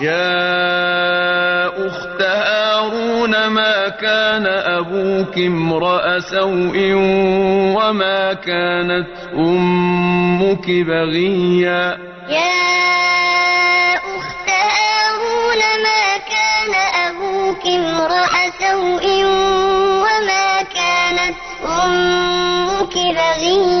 يا أخت هارون ما كان أبوك امرأ سوء وما كانت أمك بغيا يا أخت هارون ما كان أبوك امرأ سوء وما كانت أمك بغيا